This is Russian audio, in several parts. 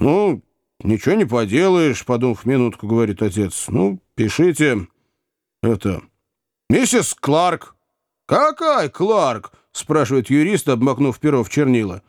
«Ну, ничего не поделаешь», — подумав минутку, говорит отец. «Ну, пишите это... Миссис Кларк». «Какая Кларк?» — спрашивает юрист, обмакнув перо в чернила.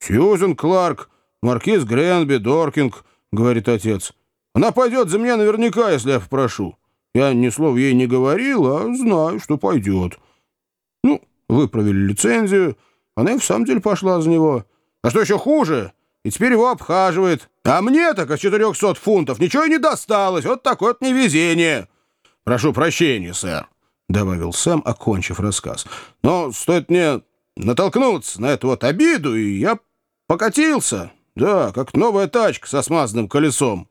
«Сьюзен Кларк, маркиз Гренби, Доркинг», — говорит отец. «Она пойдет за меня наверняка, если я попрошу. Я ни слова ей не говорил, а знаю, что пойдет». Ну, выправили лицензию, она и в самом деле пошла за него. А что еще хуже? И теперь его обхаживает. А мне так из 400 фунтов ничего и не досталось. Вот такое вот невезение. Прошу прощения, сэр, — добавил Сэм, окончив рассказ. Но стоит мне натолкнуться на эту вот обиду, и я покатился. Да, как новая тачка со смазанным колесом.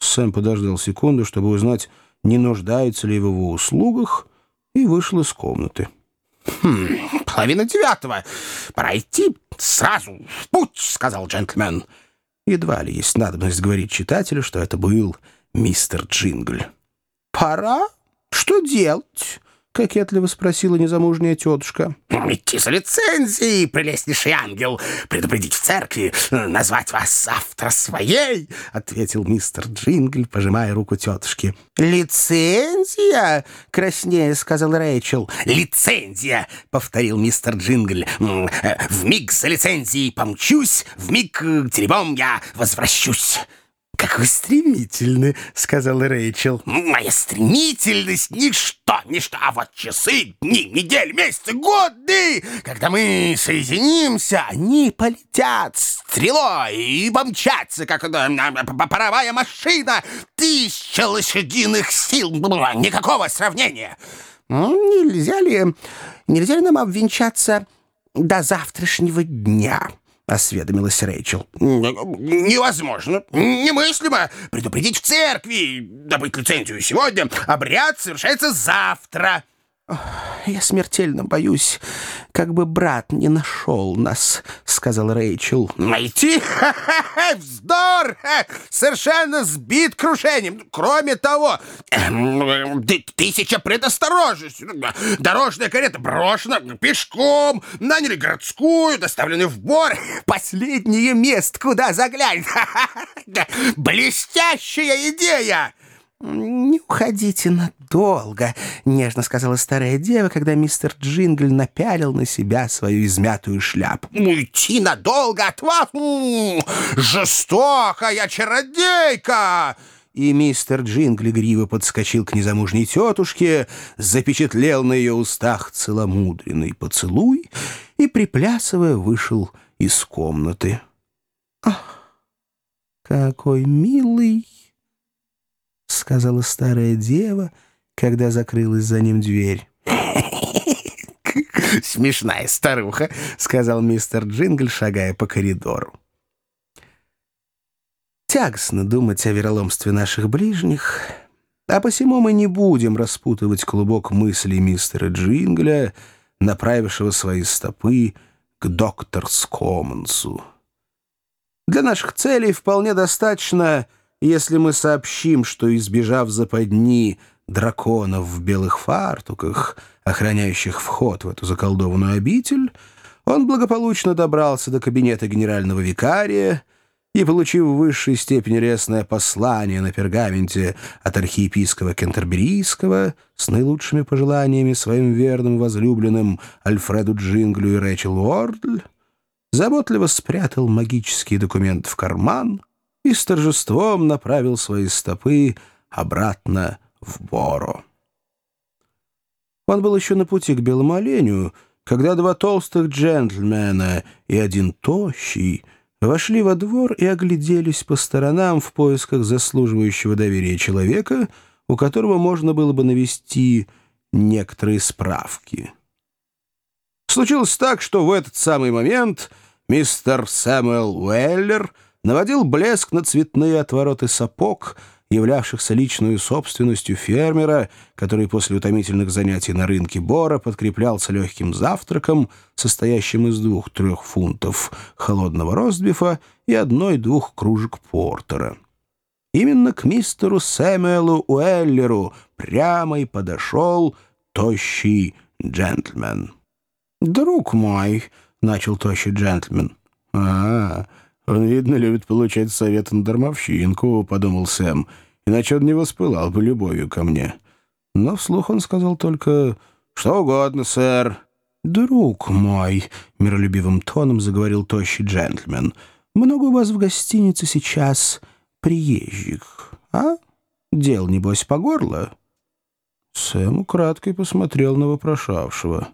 Сэм подождал секунду, чтобы узнать, не нуждается ли в его услугах, и вышел из комнаты. «Хм, половина девятого. Пора идти сразу в путь», — сказал джентльмен. Едва ли есть надобность говорить читателю, что это был мистер Джингль. «Пора? Что делать?» — кокетливо спросила незамужняя тетушка. «Идти за лицензией, прелестнейший ангел, предупредить в церкви, назвать вас завтра своей!» — ответил мистер Джингль, пожимая руку тетушки. «Лицензия?» — краснее сказал Рэйчел. «Лицензия!» — повторил мистер Джингль. «В миг за лицензией помчусь, в миг теребом я возвращусь!» «Как вы стремительны!» — сказала Рэйчел. «Моя стремительность — ничто, ничто, а вот часы, дни, недели, месяцы, годы, когда мы соединимся, они полетят стрелой и помчатся, как паровая машина, тысяча лошадиных сил, никакого сравнения!» «Нельзя ли, нельзя ли нам обвенчаться до завтрашнего дня?» — осведомилась Рэйчел. «Невозможно, немыслимо предупредить в церкви, добыть лицензию сегодня. Обряд совершается завтра». «Я смертельно боюсь, как бы брат не нашел нас», — сказал Рэйчел. «Найти? Вздор! Совершенно сбит крушением. Кроме того, эм, тысяча предосторожностей. Дорожная карета брошена пешком, наняли городскую, доставлены в бор. Последнее место, куда заглянь. Блестящая идея!» «Не уходите надолго», — нежно сказала старая дева, когда мистер Джингль напялил на себя свою измятую шляпу. «Уйти надолго от вас? Жестокая чародейка!» И мистер Джингли гриво подскочил к незамужней тетушке, запечатлел на ее устах целомудренный поцелуй и, приплясывая, вышел из комнаты. «Ах, какой милый!» — сказала старая дева, когда закрылась за ним дверь. «Смешная старуха», — сказал мистер Джингл, шагая по коридору. Тягостно думать о вероломстве наших ближних, а посему мы не будем распутывать клубок мыслей мистера Джингля, направившего свои стопы к докторскомансу. Для наших целей вполне достаточно если мы сообщим, что, избежав западни драконов в белых фартуках, охраняющих вход в эту заколдованную обитель, он благополучно добрался до кабинета генерального викария и, получив в высшей степени лестное послание на пергаменте от архиепископа Кентерберийского с наилучшими пожеланиями своим верным возлюбленным Альфреду Джинглю и Рэчел Уордль, заботливо спрятал магический документ в карман — и с торжеством направил свои стопы обратно в Боро. Он был еще на пути к белому оленю, когда два толстых джентльмена и один тощий вошли во двор и огляделись по сторонам в поисках заслуживающего доверия человека, у которого можно было бы навести некоторые справки. Случилось так, что в этот самый момент мистер Сэмюэл Уэллер — наводил блеск на цветные отвороты сапог, являвшихся личной собственностью фермера, который после утомительных занятий на рынке Бора подкреплялся легким завтраком, состоящим из двух-трех фунтов холодного ростбифа и одной-двух кружек портера. Именно к мистеру Сэмюэлу Уэллеру прямо и подошел тощий джентльмен. «Друг мой», — начал тощий джентльмен, — «А, «Он, видно, любит получать совет на дармовщинку», — подумал Сэм, «иначе он не воспылал бы любовью ко мне». Но вслух он сказал только «Что угодно, сэр». «Друг мой», — миролюбивым тоном заговорил тощий джентльмен, «много у вас в гостинице сейчас приезжих, а? Дел, небось, по горло?» Сэм украдкой посмотрел на вопрошавшего.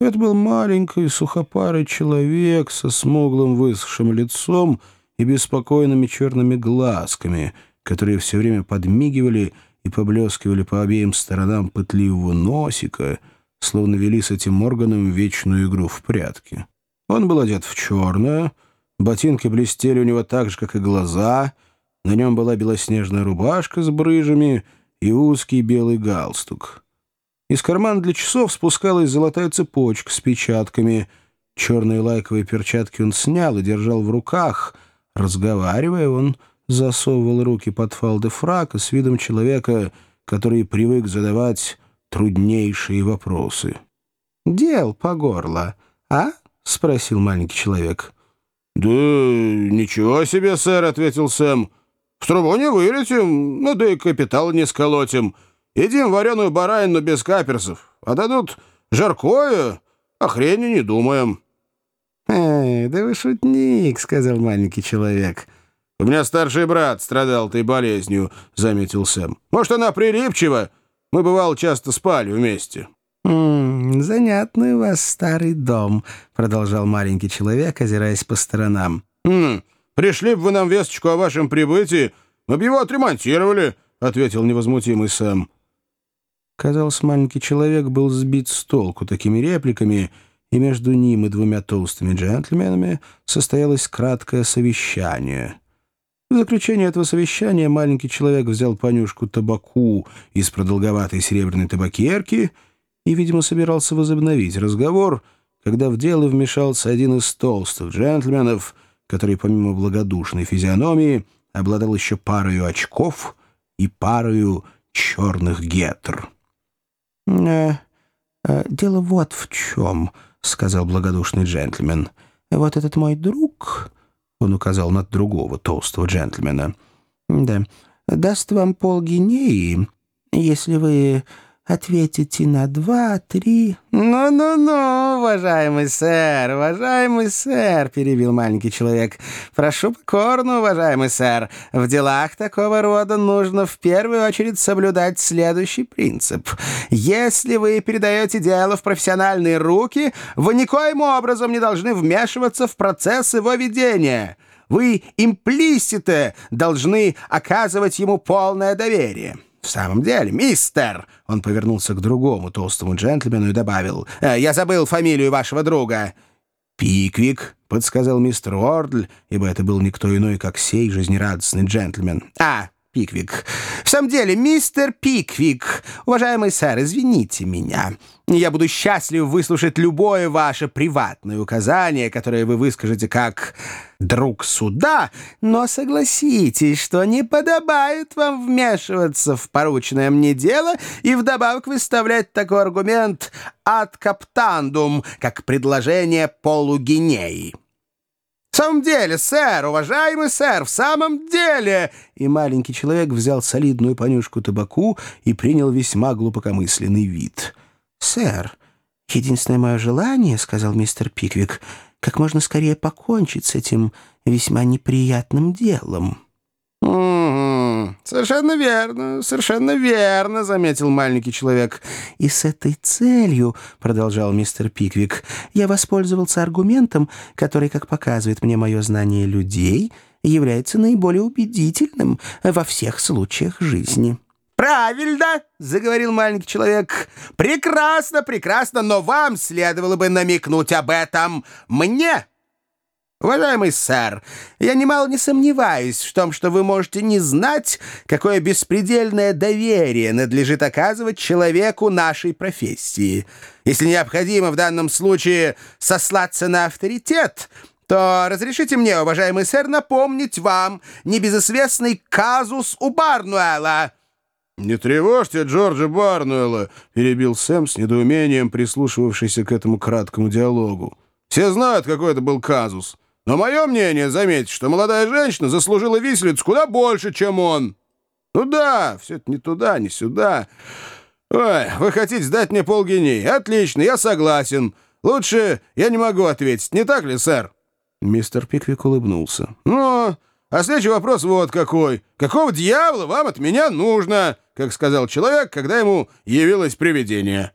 Это был маленький сухопарый человек со смуглым высохшим лицом и беспокойными черными глазками, которые все время подмигивали и поблескивали по обеим сторонам пытливого носика, словно вели с этим органом вечную игру в прятки. Он был одет в черное, ботинки блестели у него так же, как и глаза, на нем была белоснежная рубашка с брыжами и узкий белый галстук. Из кармана для часов спускалась золотая цепочка с печатками. Черные лайковые перчатки он снял и держал в руках. Разговаривая, он засовывал руки под фалды фрака с видом человека, который привык задавать труднейшие вопросы. «Дел по горло, а?» — спросил маленький человек. «Да ничего себе, сэр», — ответил Сэм. «В трубу не вылетим, ну да и капитал не сколотим». Едим вареную баранину без каперсов, а дадут жаркое, о хрени не думаем». «Эй, да вы шутник», — сказал маленький человек. «У меня старший брат страдал этой болезнью», — заметил Сэм. «Может, она прилипчива? Мы, бывало, часто спали вместе». «М -м, «Занятный у вас старый дом», — продолжал маленький человек, озираясь по сторонам. «Хм, пришли бы вы нам весточку о вашем прибытии, мы бы его отремонтировали», — ответил невозмутимый Сэм. Казалось, маленький человек был сбит с толку такими репликами, и между ним и двумя толстыми джентльменами состоялось краткое совещание. В заключение этого совещания маленький человек взял понюшку табаку из продолговатой серебряной табакерки и, видимо, собирался возобновить разговор, когда в дело вмешался один из толстых джентльменов, который, помимо благодушной физиономии, обладал еще парою очков и парою черных гетр. «Э, э, «Дело вот в чем», — сказал благодушный джентльмен. «Вот этот мой друг...» — он указал на другого толстого джентльмена. «Да, даст вам полгинеи, если вы ответите на два, три...» «Ну-ну-ну, уважаемый сэр, уважаемый сэр», — перебил маленький человек. «Прошу покорно, уважаемый сэр. В делах такого рода нужно в первую очередь соблюдать следующий принцип. Если вы передаете дело в профессиональные руки, вы никоим образом не должны вмешиваться в процесс его ведения». Вы имплисите должны оказывать ему полное доверие. «В самом деле, мистер!» Он повернулся к другому толстому джентльмену и добавил. «Э, «Я забыл фамилию вашего друга». «Пиквик», — подсказал мистер Уордль, ибо это был никто иной, как сей жизнерадостный джентльмен. «А, Пиквик. В самом деле, мистер Пиквик, уважаемый сэр, извините меня. Я буду счастлив выслушать любое ваше приватное указание, которое вы выскажете как друг суда, но согласитесь, что не подобает вам вмешиваться в порученное мне дело и вдобавок выставлять такой аргумент «ad captandum», как предложение полугинеи. «В самом деле, сэр, уважаемый сэр, в самом деле!» И маленький человек взял солидную понюшку табаку и принял весьма глубокомысленный вид. «Сэр, единственное мое желание, — сказал мистер Пиквик, — как можно скорее покончить с этим весьма неприятным делом». «Угу, совершенно верно, совершенно верно», — заметил маленький человек. «И с этой целью, — продолжал мистер Пиквик, — я воспользовался аргументом, который, как показывает мне мое знание людей, является наиболее убедительным во всех случаях жизни». «Правильно!» — заговорил маленький человек. «Прекрасно, прекрасно, но вам следовало бы намекнуть об этом мне!» «Уважаемый сэр, я немало не сомневаюсь в том, что вы можете не знать, какое беспредельное доверие надлежит оказывать человеку нашей профессии. Если необходимо в данном случае сослаться на авторитет, то разрешите мне, уважаемый сэр, напомнить вам небезызвестный казус у Барнуэла». «Не тревожьте Джорджа Барнуэлла», — перебил Сэм с недоумением, прислушивавшийся к этому краткому диалогу. «Все знают, какой это был казус. Но мое мнение, заметьте, что молодая женщина заслужила виселицу куда больше, чем он. Ну да, все это не туда, не сюда. Ой, вы хотите сдать мне полгиней? Отлично, я согласен. Лучше я не могу ответить, не так ли, сэр?» Мистер Пиквик улыбнулся. «Ну, а следующий вопрос вот какой. Какого дьявола вам от меня нужно?» Как сказал человек, когда ему явилось привидение.